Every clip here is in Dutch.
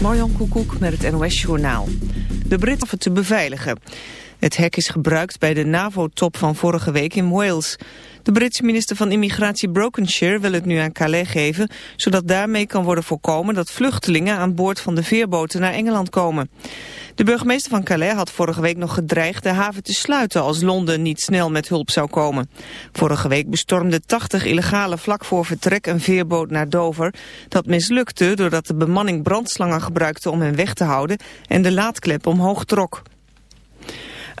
Marjan Koekoek met het NOS-journaal. De Britten te beveiligen. Het hek is gebruikt bij de NAVO-top van vorige week in Wales. De Britse minister van Immigratie Brokenshire wil het nu aan Calais geven... zodat daarmee kan worden voorkomen dat vluchtelingen aan boord van de veerboten naar Engeland komen. De burgemeester van Calais had vorige week nog gedreigd de haven te sluiten als Londen niet snel met hulp zou komen. Vorige week bestormden 80 illegale vlak voor vertrek een veerboot naar Dover. Dat mislukte doordat de bemanning brandslangen gebruikte om hen weg te houden en de laadklep omhoog trok.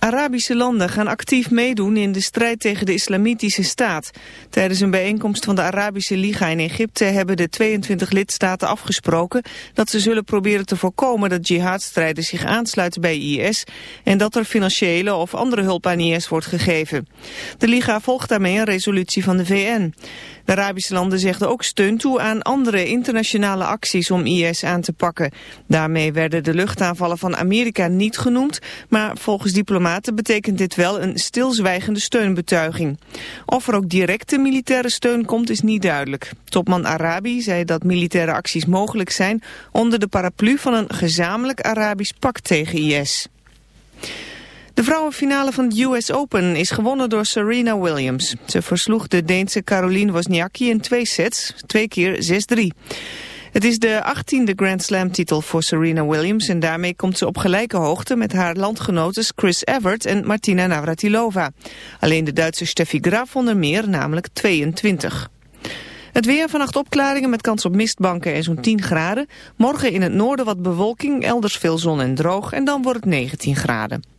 Arabische landen gaan actief meedoen in de strijd tegen de islamitische staat. Tijdens een bijeenkomst van de Arabische Liga in Egypte hebben de 22 lidstaten afgesproken dat ze zullen proberen te voorkomen dat jihadstrijders zich aansluiten bij IS en dat er financiële of andere hulp aan IS wordt gegeven. De Liga volgt daarmee een resolutie van de VN. De Arabische landen zegden ook steun toe aan andere internationale acties om IS aan te pakken. Daarmee werden de luchtaanvallen van Amerika niet genoemd, maar volgens diplomaten betekent dit wel een stilzwijgende steunbetuiging. Of er ook directe militaire steun komt is niet duidelijk. Topman Arabi zei dat militaire acties mogelijk zijn onder de paraplu van een gezamenlijk Arabisch pact tegen IS. De vrouwenfinale van de US Open is gewonnen door Serena Williams. Ze versloeg de Deense Caroline Wozniacki in twee sets, twee keer 6-3. Het is de achttiende Grand Slam titel voor Serena Williams en daarmee komt ze op gelijke hoogte met haar landgenotes Chris Evert en Martina Navratilova. Alleen de Duitse Steffi Graf won er meer, namelijk 22. Het weer vannacht opklaringen met kans op mistbanken en zo'n 10 graden. Morgen in het noorden wat bewolking, elders veel zon en droog en dan wordt het 19 graden.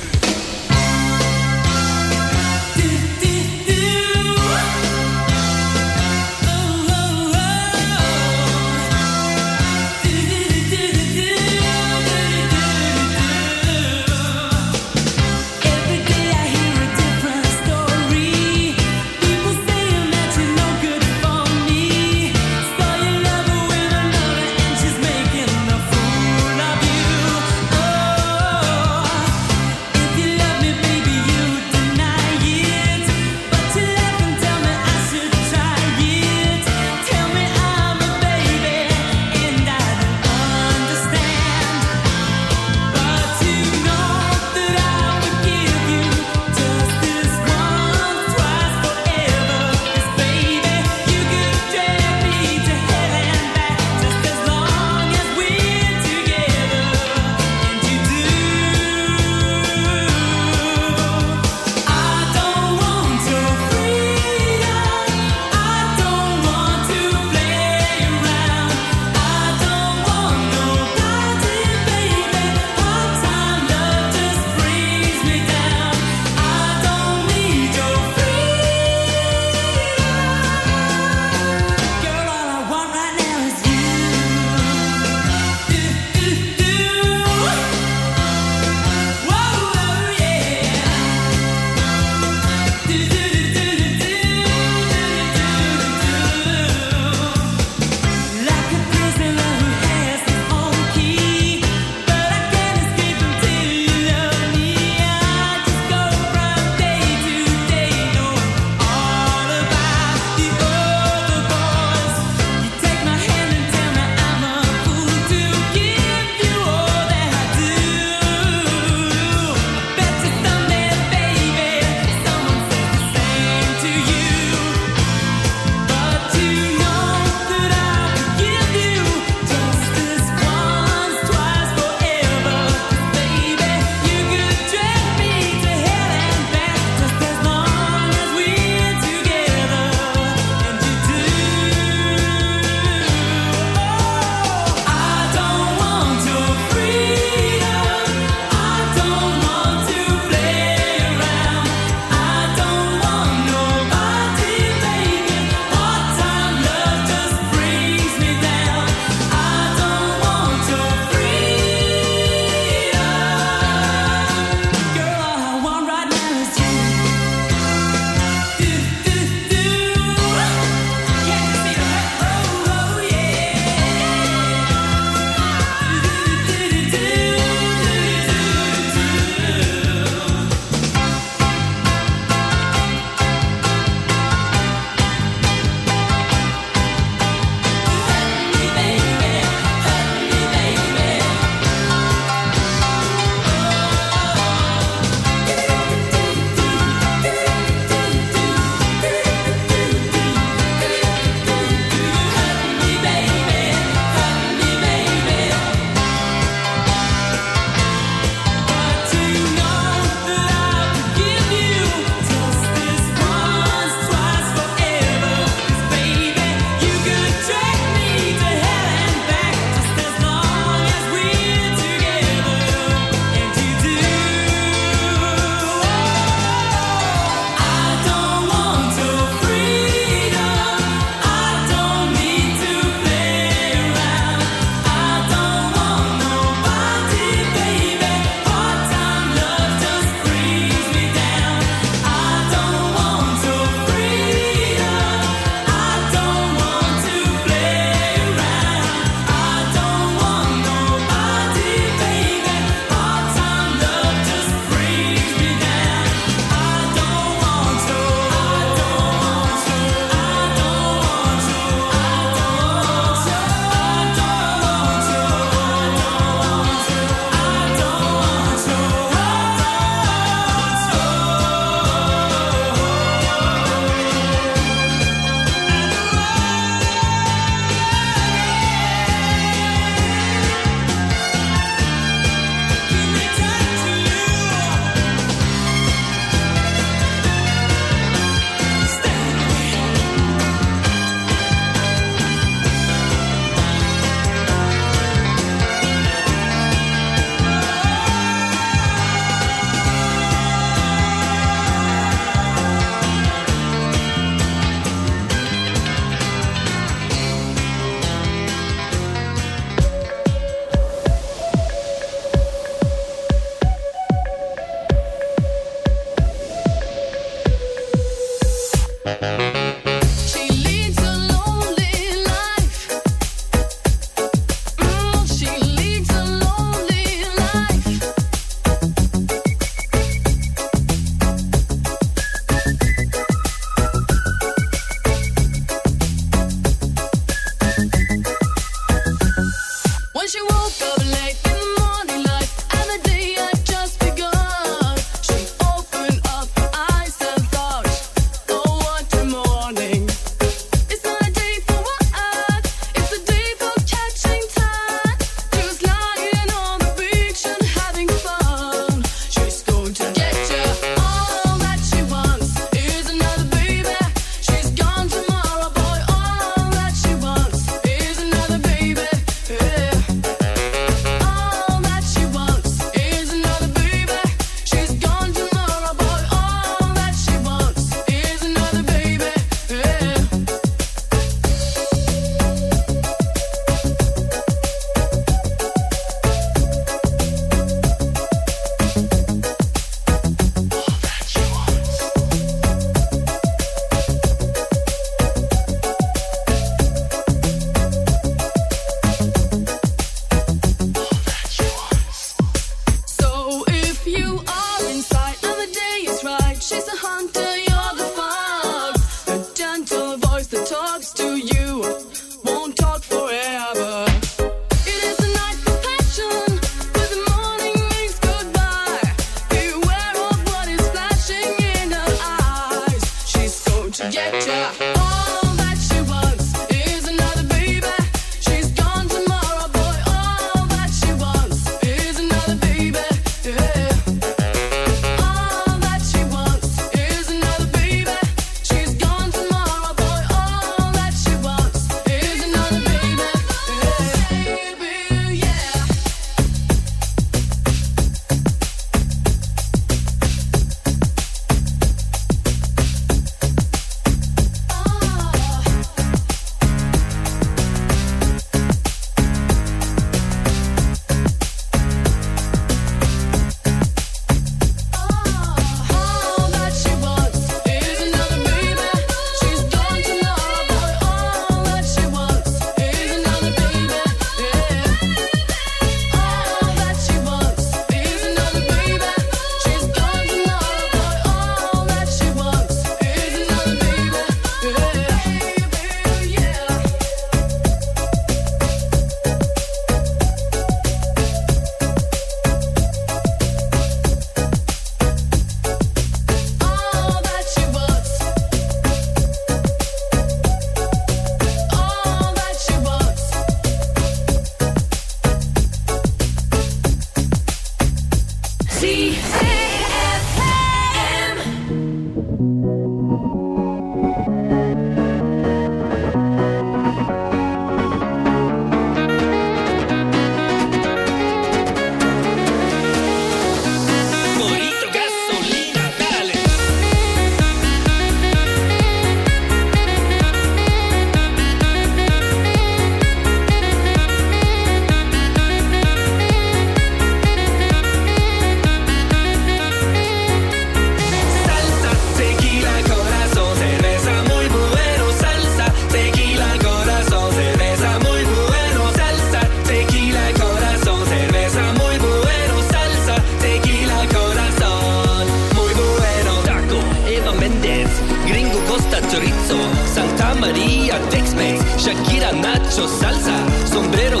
Nacho, salsa, sombrero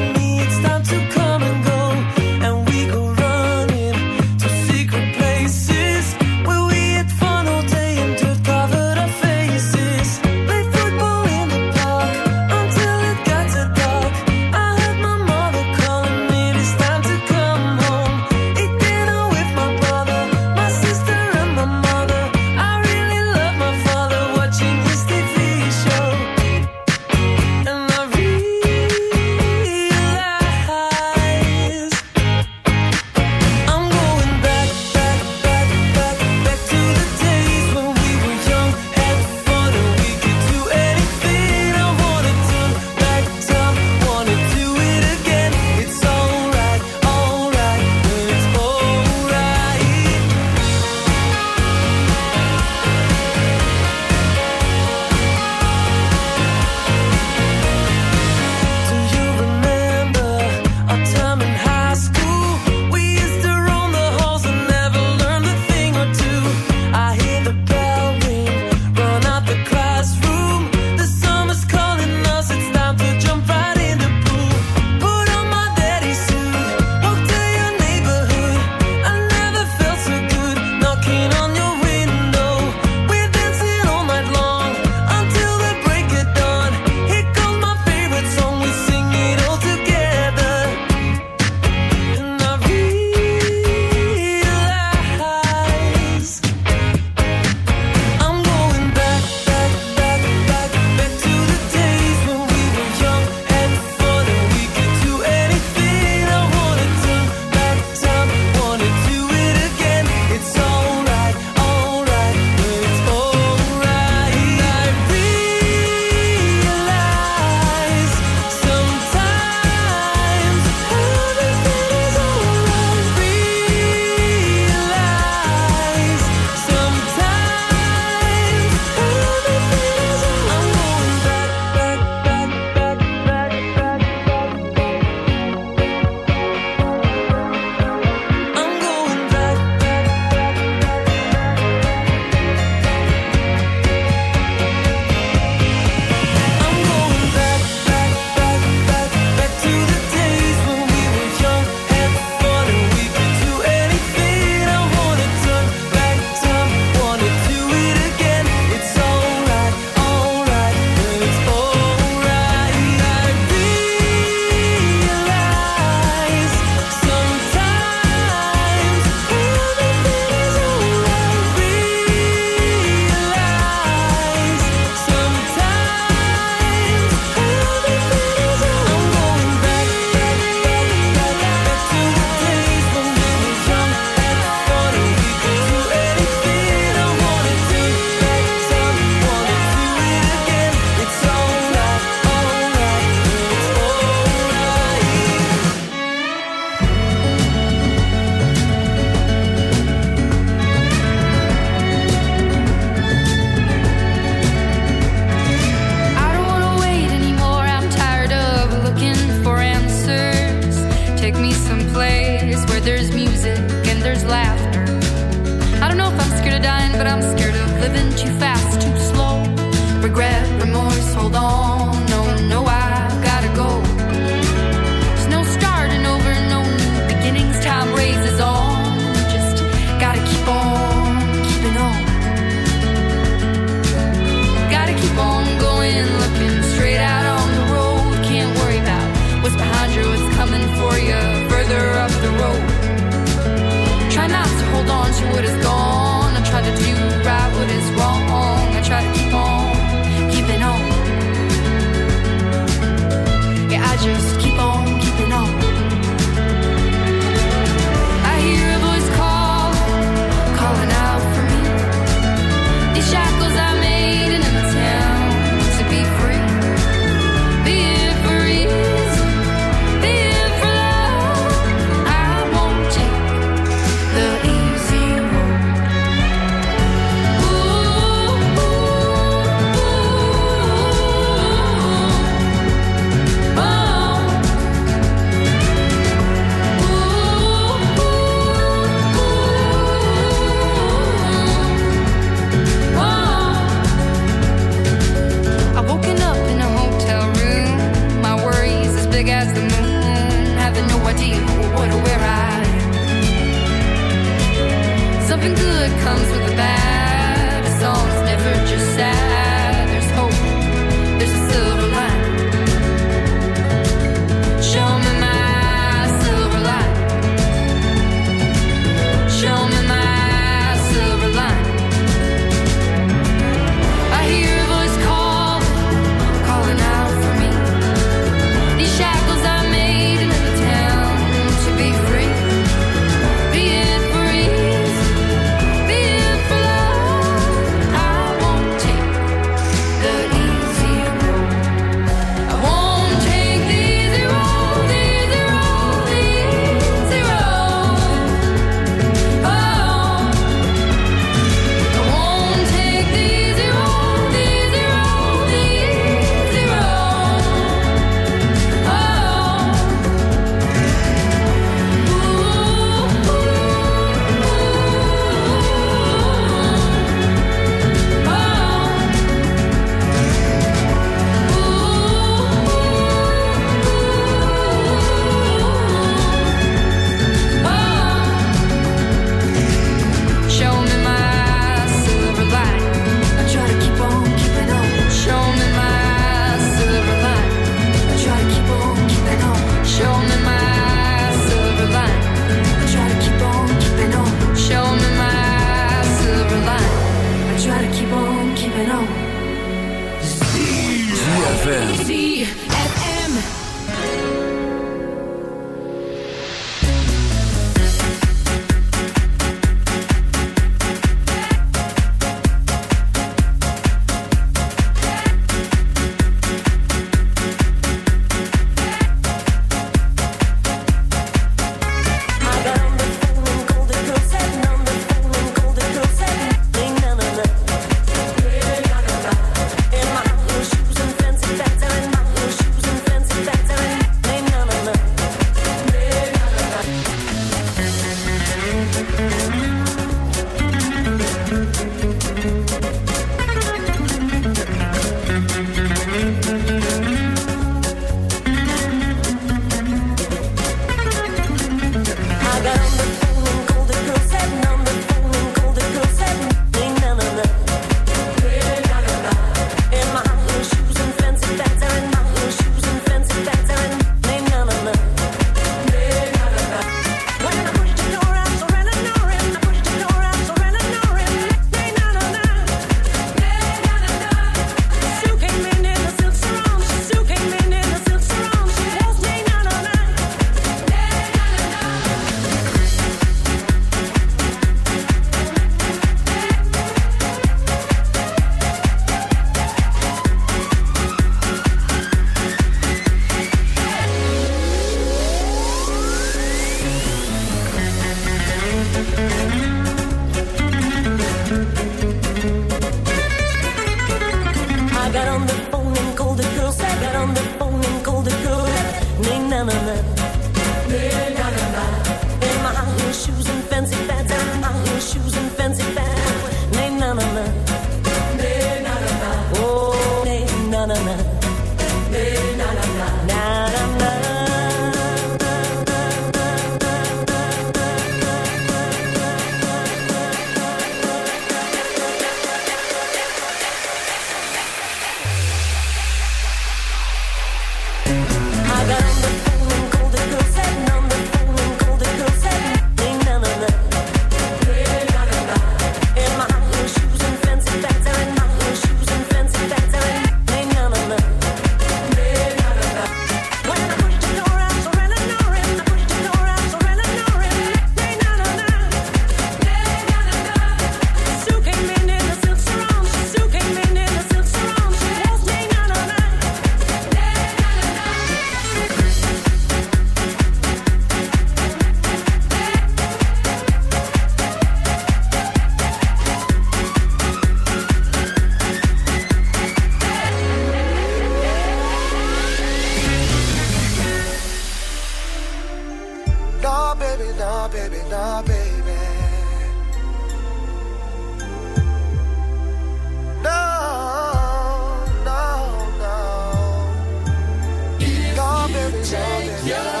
Yeah.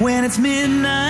when it's midnight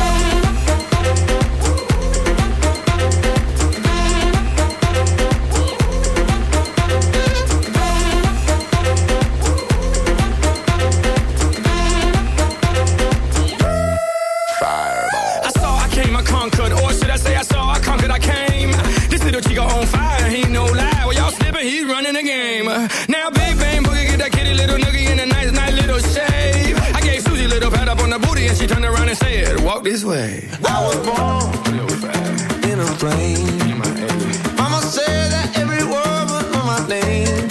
Now, big bang boogie, get that kitty little noogie in a nice, nice little shave. I gave Susie a little pat up on the booty, and she turned around and said, "Walk this way." I was born in a plane. Mama said that every word was on my name.